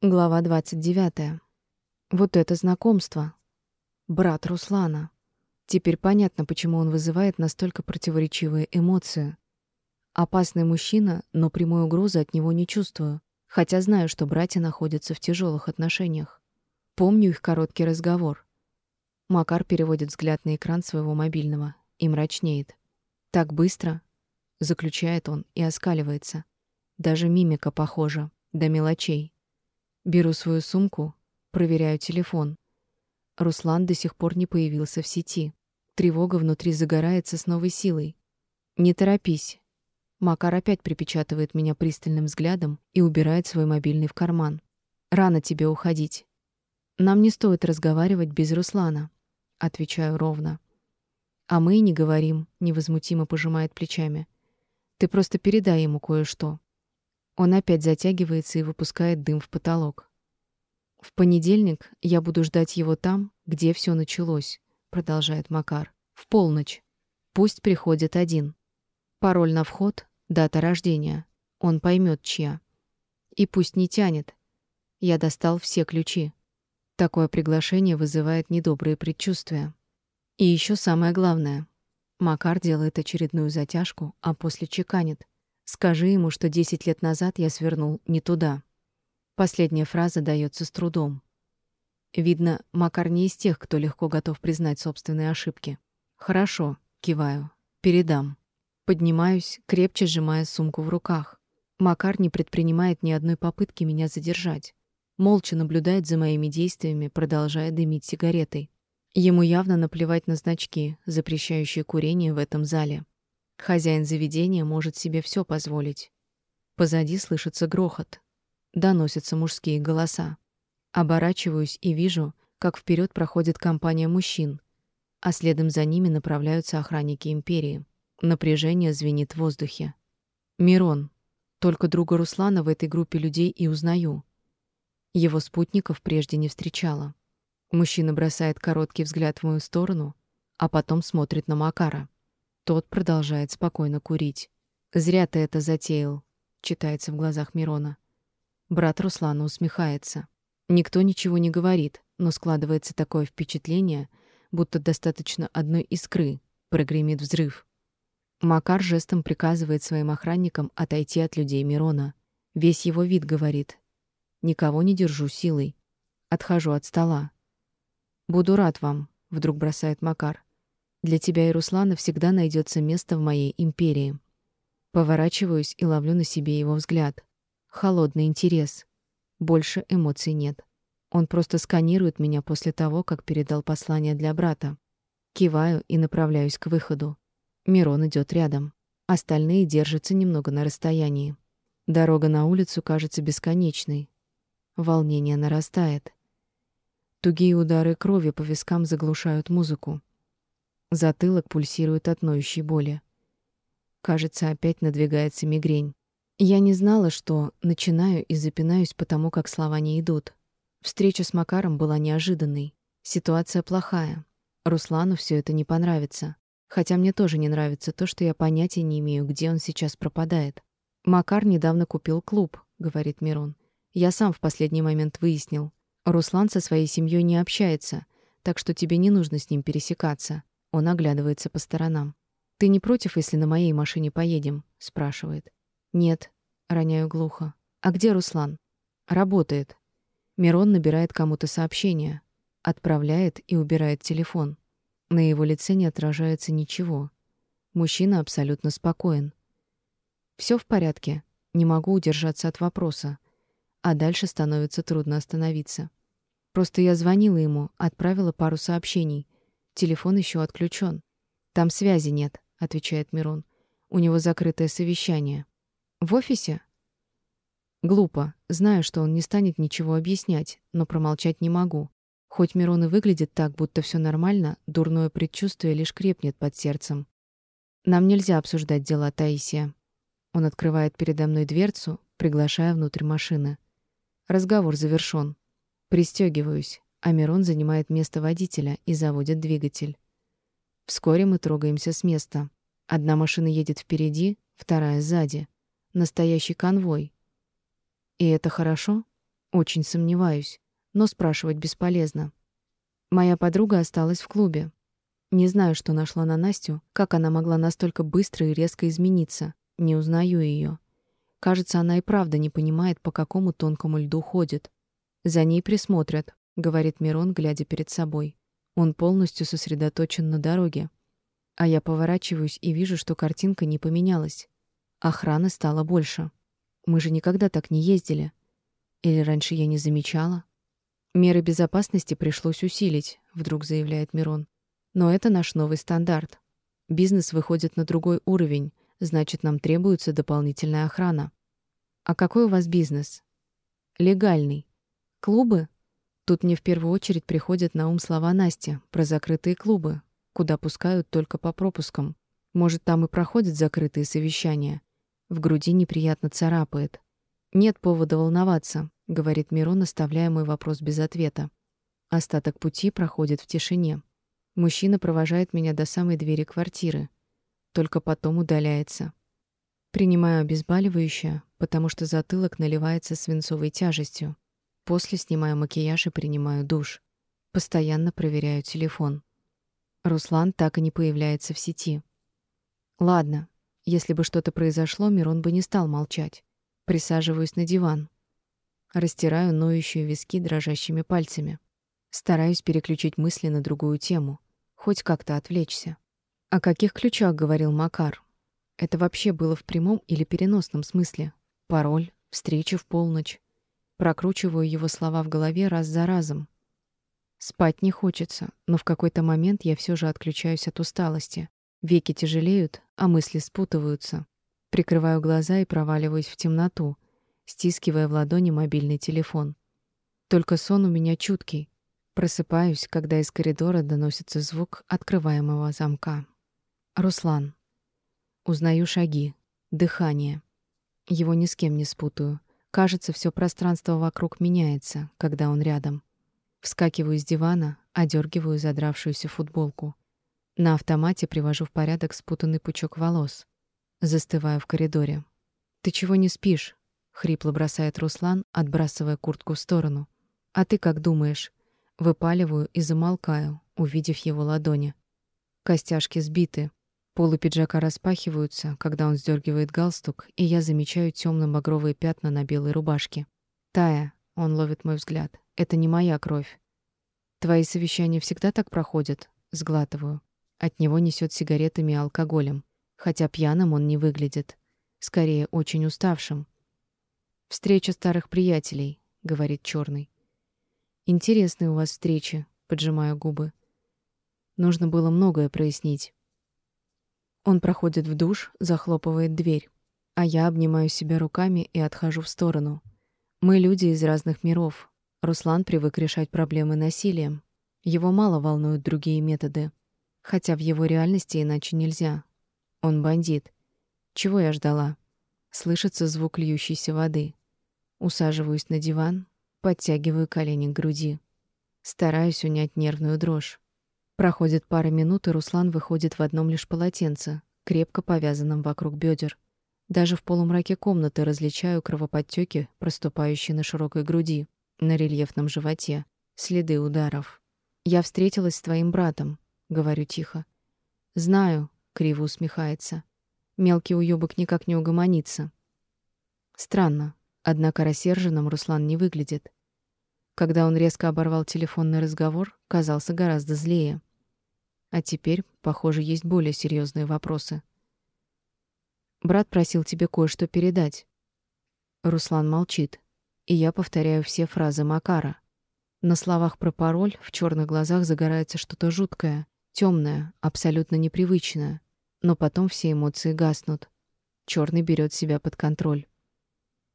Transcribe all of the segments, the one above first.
Глава 29. Вот это знакомство. Брат Руслана. Теперь понятно, почему он вызывает настолько противоречивые эмоции. Опасный мужчина, но прямой угрозы от него не чувствую, хотя знаю, что братья находятся в тяжелых отношениях. Помню их короткий разговор. Макар переводит взгляд на экран своего мобильного и мрачнеет. Так быстро, заключает он и оскаливается. Даже мимика похожа, до мелочей. Беру свою сумку, проверяю телефон. Руслан до сих пор не появился в сети. Тревога внутри загорается с новой силой. Не торопись. Макар опять припечатывает меня пристальным взглядом и убирает свой мобильный в карман. Рано тебе уходить. Нам не стоит разговаривать без Руслана, отвечаю ровно. А мы и не говорим, невозмутимо пожимает плечами. Ты просто передай ему кое-что. Он опять затягивается и выпускает дым в потолок. В понедельник я буду ждать его там, где все началось, продолжает Макар. В полночь. Пусть приходит один. Пароль на вход, дата рождения. Он поймет, чья. И пусть не тянет. Я достал все ключи. Такое приглашение вызывает недобрые предчувствия. И еще самое главное. Макар делает очередную затяжку, а после чеканит. Скажи ему, что 10 лет назад я свернул не туда. Последняя фраза дается с трудом. Видно, Макар не из тех, кто легко готов признать собственные ошибки. Хорошо, киваю. Передам. Поднимаюсь, крепче сжимая сумку в руках. Макар не предпринимает ни одной попытки меня задержать. Молча наблюдает за моими действиями, продолжая дымить сигаретой. Ему явно наплевать на значки, запрещающие курение в этом зале. Хозяин заведения может себе все позволить. Позади слышится грохот. Доносятся мужские голоса. Оборачиваюсь и вижу, как вперед проходит компания мужчин, а следом за ними направляются охранники империи. Напряжение звенит в воздухе. Мирон. Только друга Руслана в этой группе людей и узнаю. Его спутников прежде не встречала. Мужчина бросает короткий взгляд в мою сторону, а потом смотрит на Макара. Тот продолжает спокойно курить. «Зря ты это затеял», — читается в глазах Мирона. Брат Руслана усмехается. Никто ничего не говорит, но складывается такое впечатление, будто достаточно одной искры, прогремит взрыв. Макар жестом приказывает своим охранникам отойти от людей Мирона. Весь его вид говорит. «Никого не держу силой. Отхожу от стола». «Буду рад вам», — вдруг бросает Макар. Для тебя и Руслана всегда найдется место в моей империи. Поворачиваюсь и ловлю на себе его взгляд. Холодный интерес. Больше эмоций нет. Он просто сканирует меня после того, как передал послание для брата. Киваю и направляюсь к выходу. Мирон идет рядом. Остальные держатся немного на расстоянии. Дорога на улицу кажется бесконечной. Волнение нарастает. Тугие удары крови по вискам заглушают музыку. Затылок пульсирует от ноющей боли. Кажется, опять надвигается мигрень. Я не знала, что начинаю и запинаюсь потому, как слова не идут. Встреча с Макаром была неожиданной. Ситуация плохая. Руслану все это не понравится. Хотя мне тоже не нравится то, что я понятия не имею, где он сейчас пропадает. Макар недавно купил клуб, говорит Мирон. Я сам в последний момент выяснил. Руслан со своей семьей не общается, так что тебе не нужно с ним пересекаться. Он оглядывается по сторонам. «Ты не против, если на моей машине поедем?» — спрашивает. «Нет», — роняю глухо. «А где Руслан?» «Работает». Мирон набирает кому-то сообщение, отправляет и убирает телефон. На его лице не отражается ничего. Мужчина абсолютно спокоен. Все в порядке. Не могу удержаться от вопроса. А дальше становится трудно остановиться. Просто я звонила ему, отправила пару сообщений — Телефон еще отключен. Там связи нет, отвечает Мирон. У него закрытое совещание. В офисе? Глупо. Знаю, что он не станет ничего объяснять, но промолчать не могу. Хоть Мирон и выглядит так, будто все нормально, дурное предчувствие лишь крепнет под сердцем. Нам нельзя обсуждать дела Таисия. Он открывает передо мной дверцу, приглашая внутрь машины. Разговор завершён. Пристегиваюсь а Мирон занимает место водителя и заводит двигатель. Вскоре мы трогаемся с места. Одна машина едет впереди, вторая сзади. Настоящий конвой. И это хорошо? Очень сомневаюсь, но спрашивать бесполезно. Моя подруга осталась в клубе. Не знаю, что нашла на Настю, как она могла настолько быстро и резко измениться. Не узнаю ее. Кажется, она и правда не понимает, по какому тонкому льду ходит. За ней присмотрят, говорит Мирон, глядя перед собой. Он полностью сосредоточен на дороге. А я поворачиваюсь и вижу, что картинка не поменялась. Охраны стало больше. Мы же никогда так не ездили. Или раньше я не замечала? Меры безопасности пришлось усилить, вдруг заявляет Мирон. Но это наш новый стандарт. Бизнес выходит на другой уровень, значит, нам требуется дополнительная охрана. А какой у вас бизнес? Легальный. Клубы? Тут мне в первую очередь приходят на ум слова Насти про закрытые клубы, куда пускают только по пропускам. Может, там и проходят закрытые совещания. В груди неприятно царапает. Нет повода волноваться, говорит Мирон, оставляя мой вопрос без ответа. Остаток пути проходит в тишине. Мужчина провожает меня до самой двери квартиры, только потом удаляется. Принимаю обезболивающее, потому что затылок наливается свинцовой тяжестью. После снимаю макияж и принимаю душ. Постоянно проверяю телефон. Руслан так и не появляется в сети. Ладно, если бы что-то произошло, Мирон бы не стал молчать. Присаживаюсь на диван. Растираю ноющие виски дрожащими пальцами. Стараюсь переключить мысли на другую тему, хоть как-то отвлечься. О каких ключах говорил Макар? Это вообще было в прямом или переносном смысле? Пароль, встреча в полночь. Прокручиваю его слова в голове раз за разом. Спать не хочется, но в какой-то момент я все же отключаюсь от усталости. Веки тяжелеют, а мысли спутываются. Прикрываю глаза и проваливаюсь в темноту, стискивая в ладони мобильный телефон. Только сон у меня чуткий. Просыпаюсь, когда из коридора доносится звук открываемого замка. Руслан. Узнаю шаги, дыхание. Его ни с кем не спутаю. Кажется, все пространство вокруг меняется, когда он рядом. Вскакиваю с дивана, одергиваю задравшуюся футболку. На автомате привожу в порядок спутанный пучок волос. Застываю в коридоре. «Ты чего не спишь?» — хрипло бросает Руслан, отбрасывая куртку в сторону. «А ты как думаешь?» Выпаливаю и замолкаю, увидев его ладони. Костяшки сбиты, Полы пиджака распахиваются, когда он сдергивает галстук, и я замечаю темно-багровые пятна на белой рубашке. «Тая», — он ловит мой взгляд, — «это не моя кровь». «Твои совещания всегда так проходят?» — сглатываю. От него несет сигаретами и алкоголем, хотя пьяным он не выглядит. Скорее, очень уставшим. «Встреча старых приятелей», — говорит черный. «Интересные у вас встречи», — поджимаю губы. Нужно было многое прояснить. Он проходит в душ, захлопывает дверь, а я обнимаю себя руками и отхожу в сторону. Мы люди из разных миров. Руслан привык решать проблемы насилием. Его мало волнуют другие методы. Хотя в его реальности иначе нельзя. Он бандит. Чего я ждала? Слышится звук льющейся воды. Усаживаюсь на диван, подтягиваю колени к груди. Стараюсь унять нервную дрожь. Проходит пара минут, и Руслан выходит в одном лишь полотенце, крепко повязанном вокруг бедер. Даже в полумраке комнаты различаю кровоподтеки, проступающие на широкой груди, на рельефном животе, следы ударов. «Я встретилась с твоим братом», — говорю тихо. «Знаю», — криво усмехается. Мелкий уёбок никак не угомонится. Странно, однако рассерженным Руслан не выглядит. Когда он резко оборвал телефонный разговор, казался гораздо злее. А теперь, похоже, есть более серьезные вопросы. Брат просил тебе кое-что передать. Руслан молчит, и я повторяю все фразы Макара. На словах про пароль в черных глазах загорается что-то жуткое, темное, абсолютно непривычное, но потом все эмоции гаснут. Черный берет себя под контроль.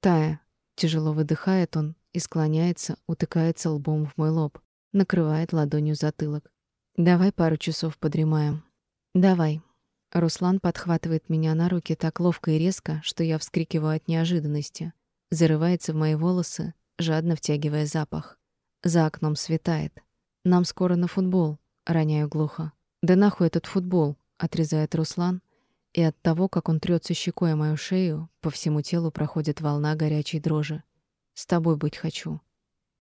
Тая, тяжело выдыхает он и склоняется, утыкается лбом в мой лоб, накрывает ладонью затылок. Давай пару часов подремаем. Давай. Руслан подхватывает меня на руки так ловко и резко, что я вскрикиваю от неожиданности. Зарывается в мои волосы, жадно втягивая запах. За окном светает. Нам скоро на футбол, роняю глухо. Да нахуй этот футбол, отрезает Руслан, и от того, как он трется щекой о мою шею, по всему телу проходит волна горячей дрожи. С тобой быть хочу.